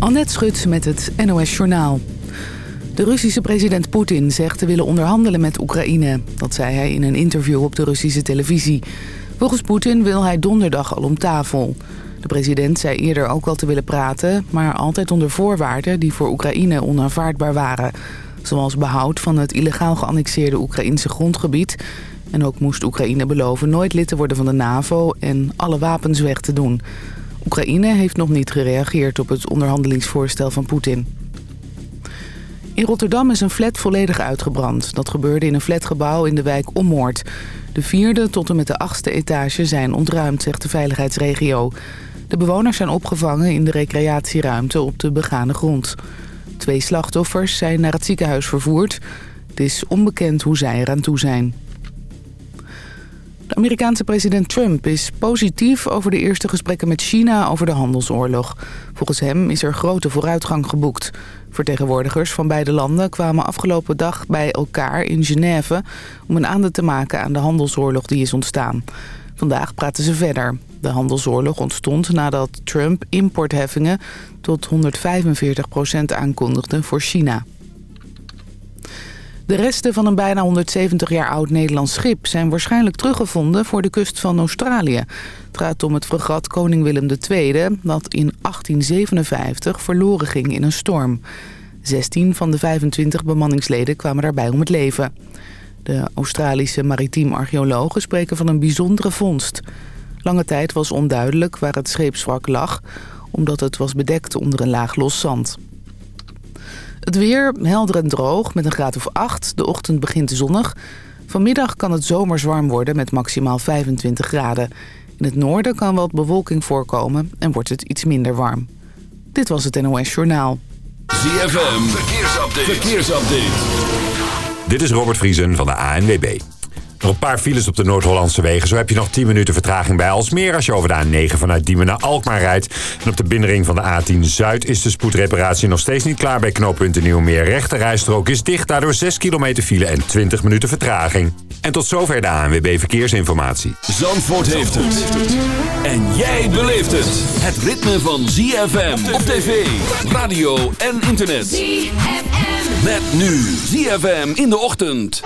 Annette Schut met het NOS Journaal. De Russische president Poetin zegt te willen onderhandelen met Oekraïne. Dat zei hij in een interview op de Russische televisie. Volgens Poetin wil hij donderdag al om tafel. De president zei eerder ook al te willen praten... maar altijd onder voorwaarden die voor Oekraïne onaanvaardbaar waren. Zoals behoud van het illegaal geannexeerde Oekraïnse grondgebied... en ook moest Oekraïne beloven nooit lid te worden van de NAVO... en alle wapens weg te doen... Oekraïne heeft nog niet gereageerd op het onderhandelingsvoorstel van Poetin. In Rotterdam is een flat volledig uitgebrand. Dat gebeurde in een flatgebouw in de wijk Ommoord. De vierde tot en met de achtste etage zijn ontruimd, zegt de veiligheidsregio. De bewoners zijn opgevangen in de recreatieruimte op de begane grond. Twee slachtoffers zijn naar het ziekenhuis vervoerd. Het is onbekend hoe zij eraan toe zijn. De Amerikaanse president Trump is positief over de eerste gesprekken met China over de handelsoorlog. Volgens hem is er grote vooruitgang geboekt. Vertegenwoordigers van beide landen kwamen afgelopen dag bij elkaar in Genève... om een aandeel te maken aan de handelsoorlog die is ontstaan. Vandaag praten ze verder. De handelsoorlog ontstond nadat Trump importheffingen tot 145% aankondigde voor China. De resten van een bijna 170 jaar oud Nederlands schip zijn waarschijnlijk teruggevonden voor de kust van Australië. Het gaat om het fregat Koning Willem II dat in 1857 verloren ging in een storm. 16 van de 25 bemanningsleden kwamen daarbij om het leven. De Australische maritiem archeologen spreken van een bijzondere vondst. Lange tijd was onduidelijk waar het scheepswrak lag, omdat het was bedekt onder een laag los zand. Het weer helder en droog met een graad of 8. De ochtend begint zonnig. Vanmiddag kan het zomers warm worden met maximaal 25 graden. In het noorden kan wat bewolking voorkomen en wordt het iets minder warm. Dit was het NOS Journaal. ZFM, verkeersupdate. verkeersupdate. Dit is Robert Vriesen van de ANWB. Nog een paar files op de Noord-Hollandse wegen. Zo heb je nog 10 minuten vertraging bij Alsmeer als je over de A9 vanuit Diemen naar Alkmaar rijdt. En op de binnenring van de A10 Zuid is de spoedreparatie nog steeds niet klaar bij knooppunt Nieuwmeer. Rechte rijstrook is dicht, daardoor 6 kilometer file en 20 minuten vertraging. En tot zover de ANWB Verkeersinformatie. Zandvoort heeft het. En jij beleeft het. Het ritme van ZFM op tv, radio en internet. ZFM. Met nu ZFM in de ochtend.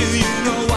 till you know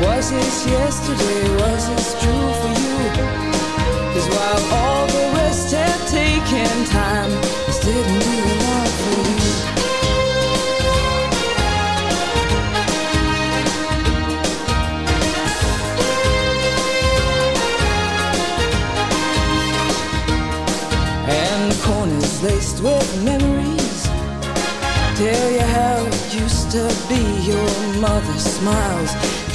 Was it yesterday? Was it true for you? Cause while all the rest have taken time, this didn't a lot for you. And the corners laced with memories Tell you how it used to be Your mother smiles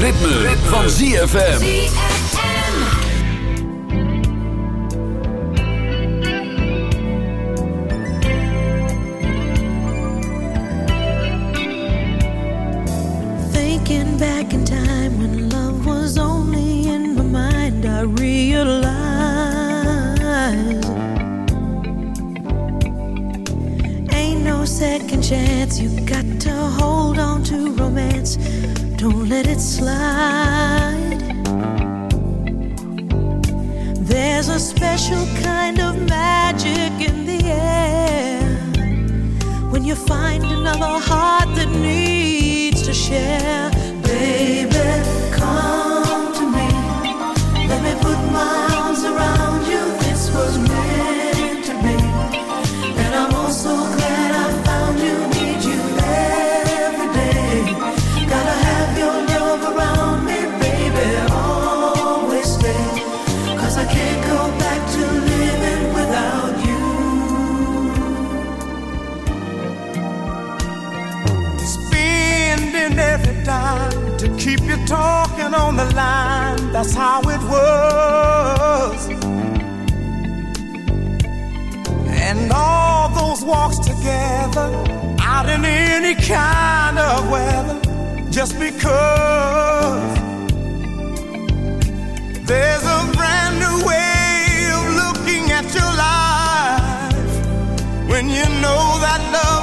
Ritme, van ZFM. You find another heart that needs to share. Baby, keep you talking on the line. That's how it was. And all those walks together, out in any kind of weather, just because there's a brand new way of looking at your life when you know that love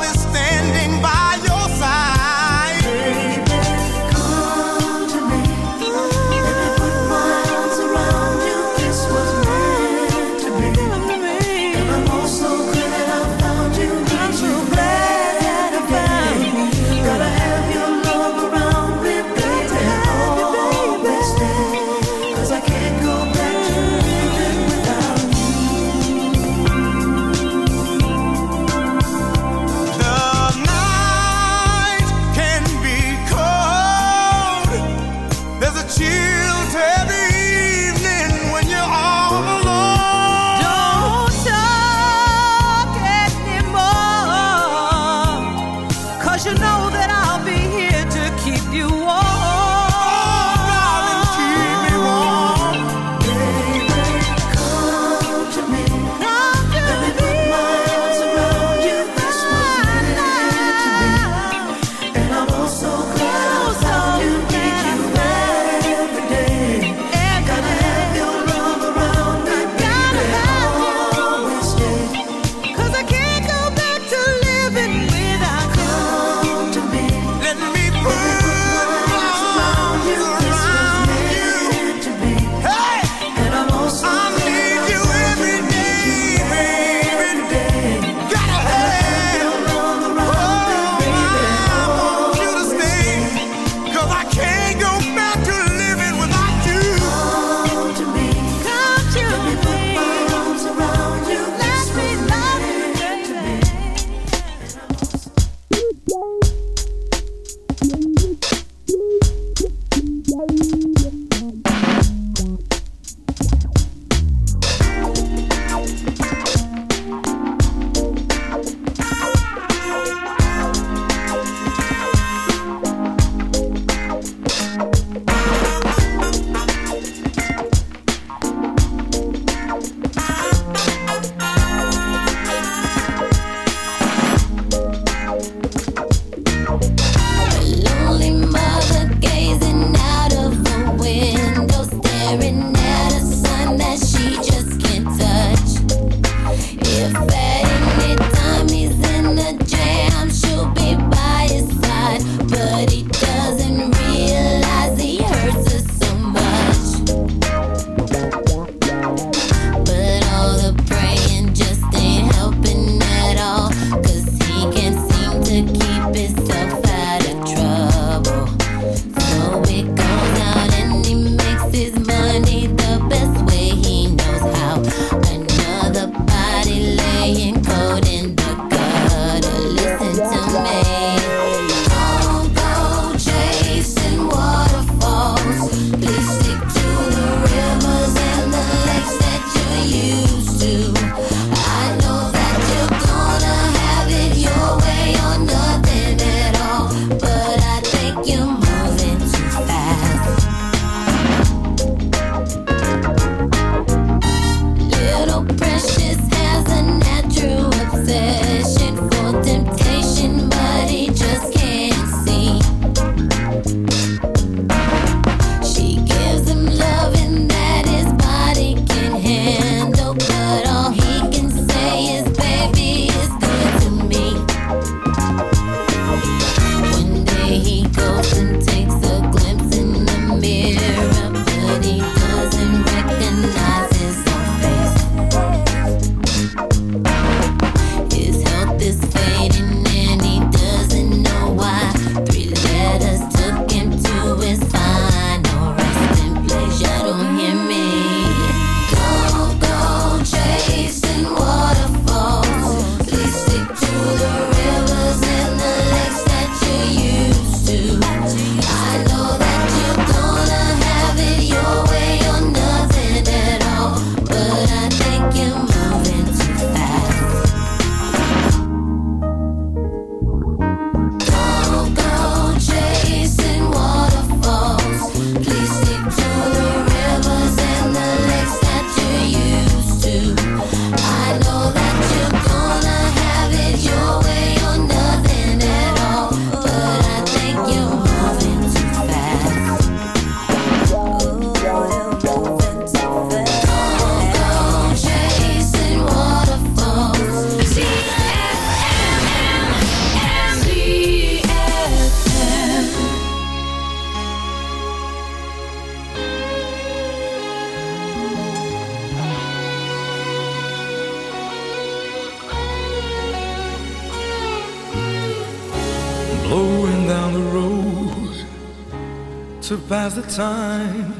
time.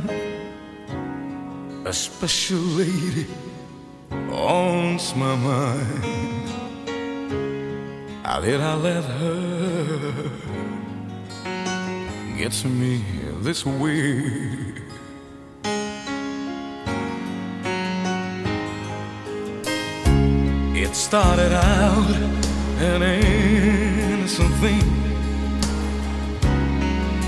A special lady haunts my mind. How did I let her get to me this way? It started out an innocent thing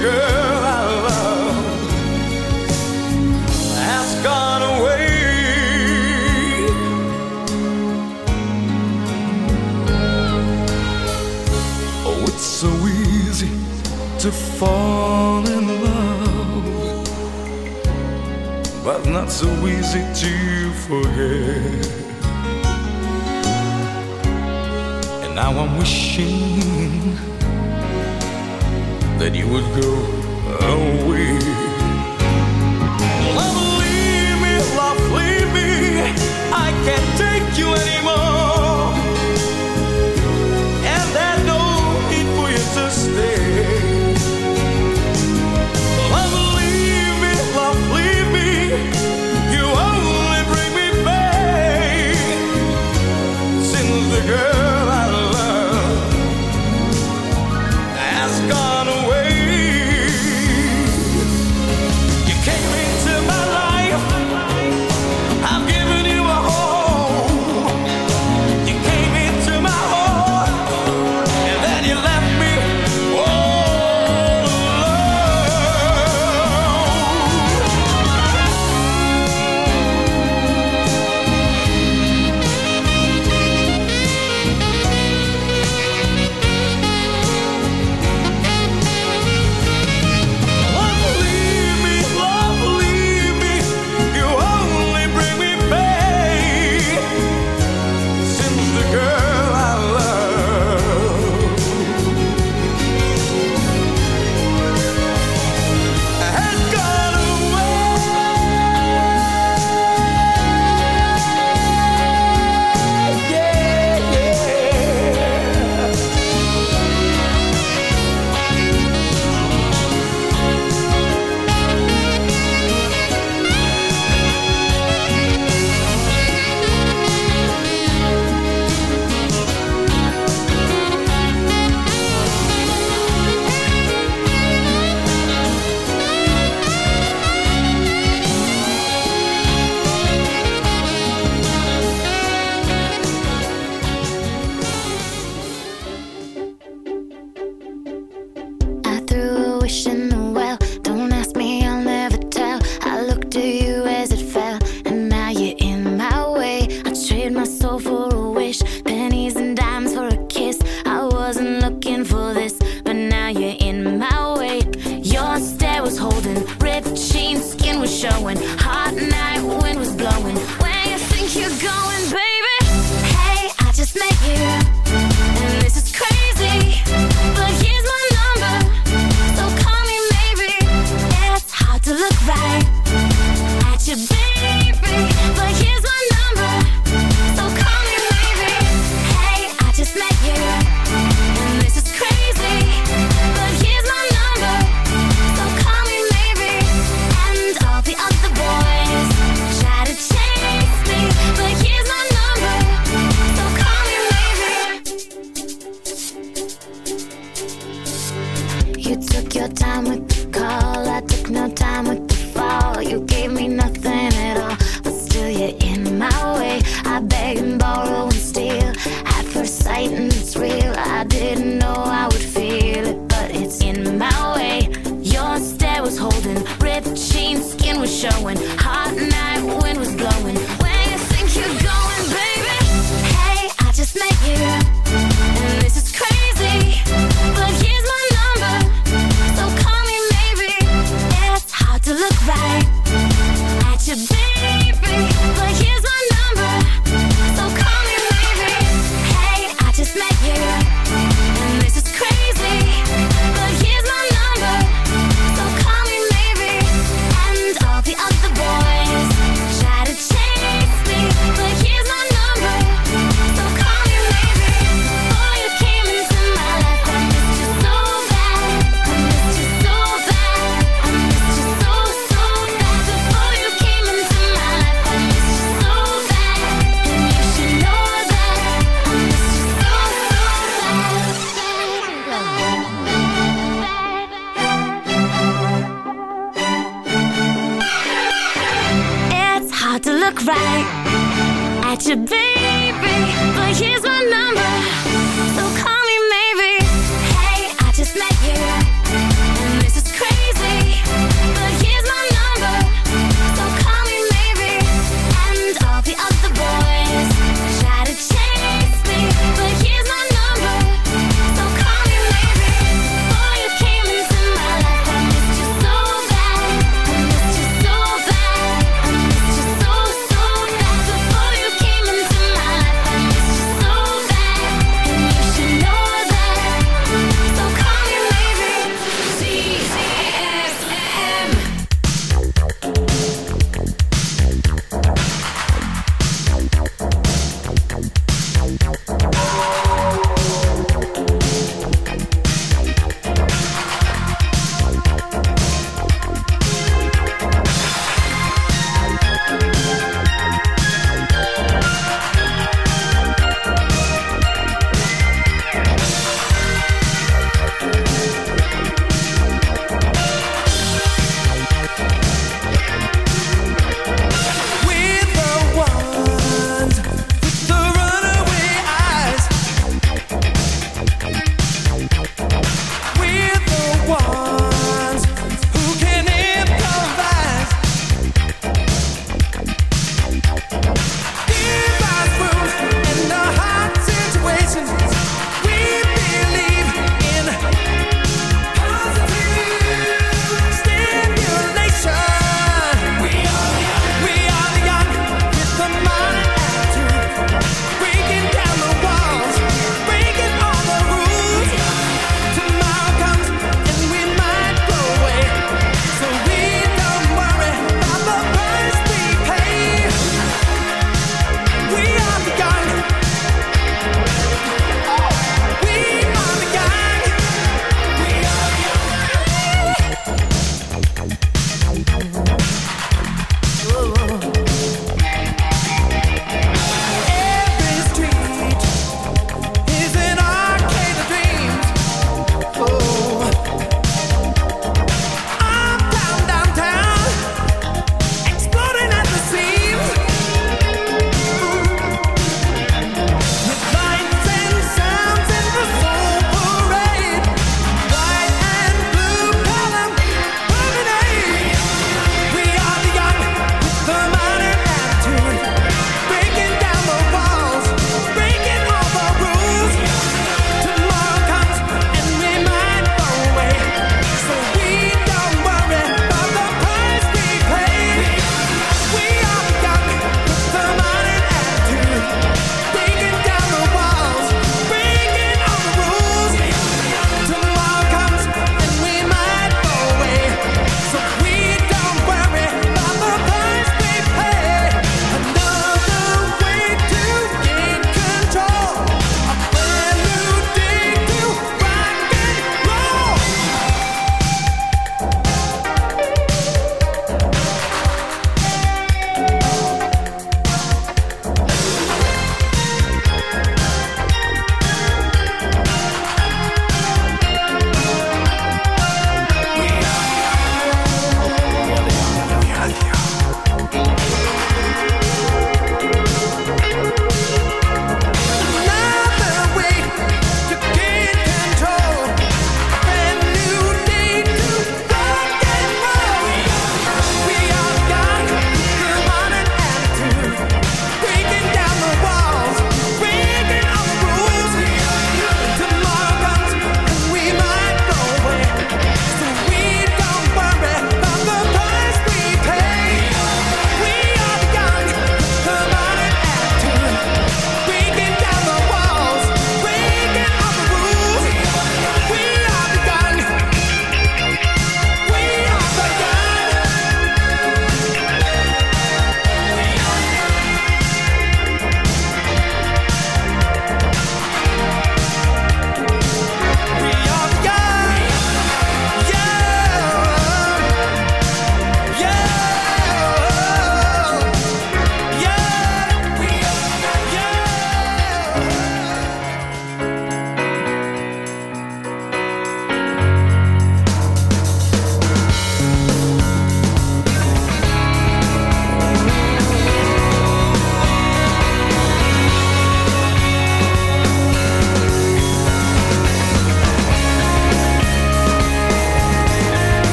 girl I love has gone away. Oh, it's so easy to fall in love, but not so easy to forget. And now I'm wishing that you would go away. Love, leave me, love, leave me. I can't take you anymore. my way. Your stare was holding, ripped jeans, skin was showing, hot.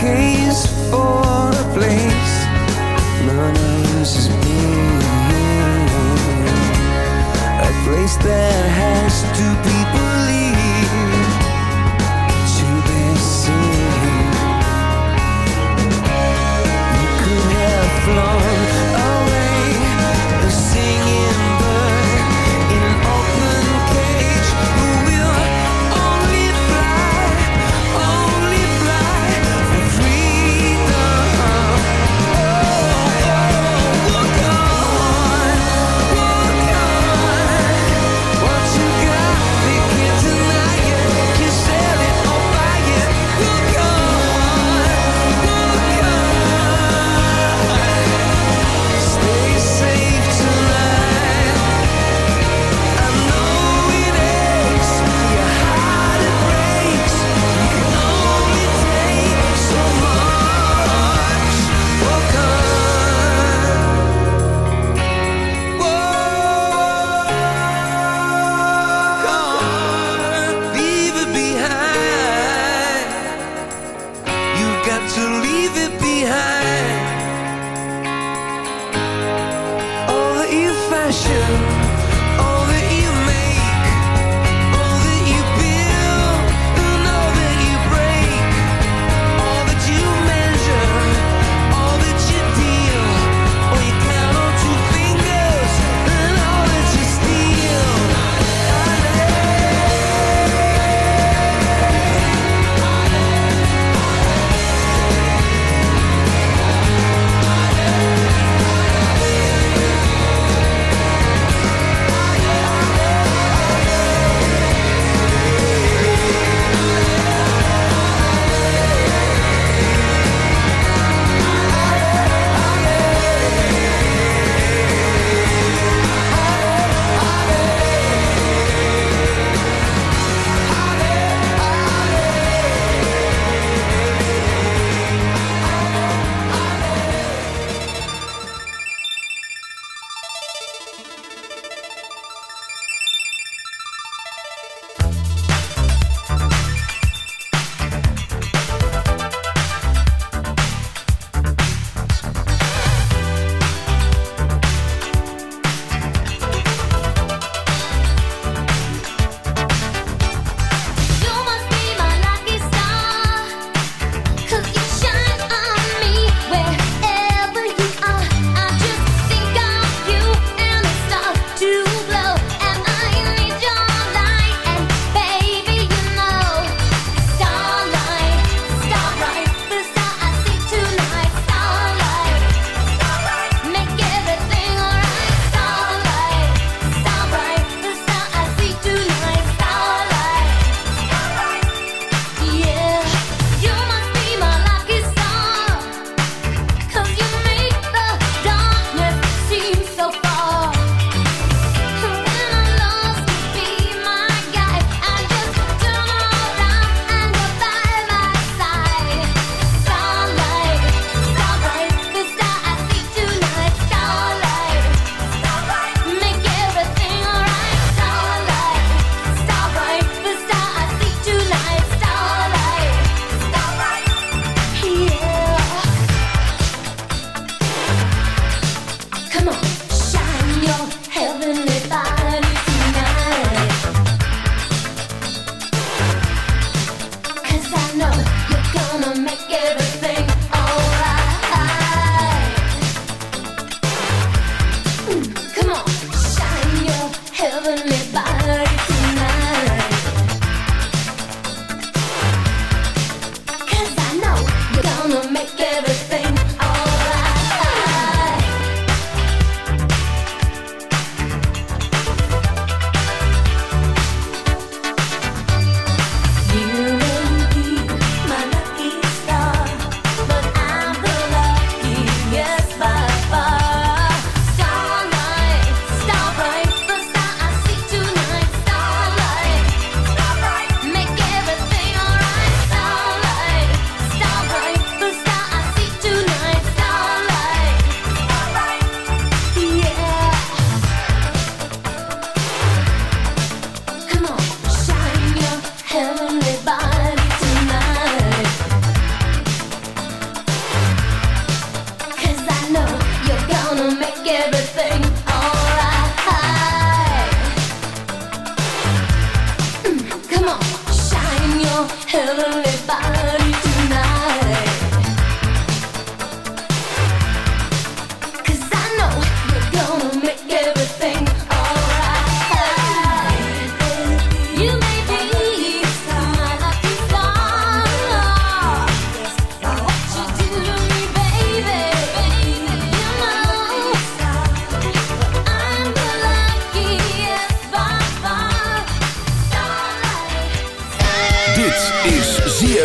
case for a place. None of us is being a place that has to be.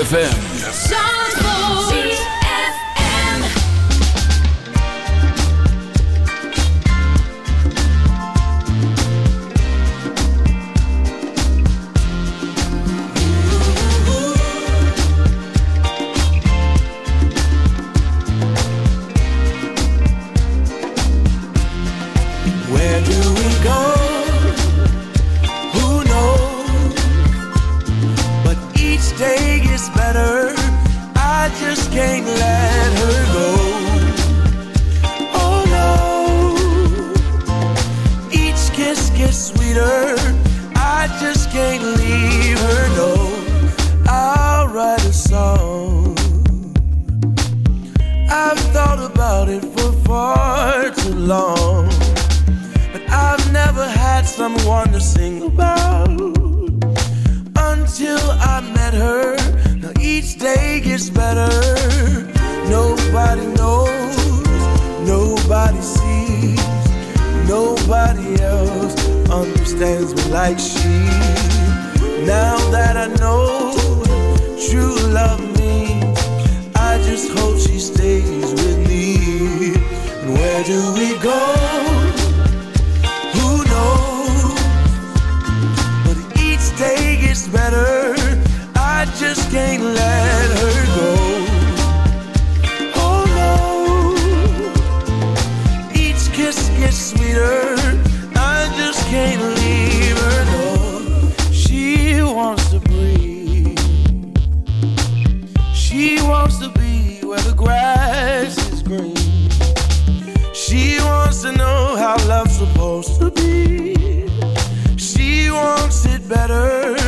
ZFM. It better.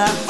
life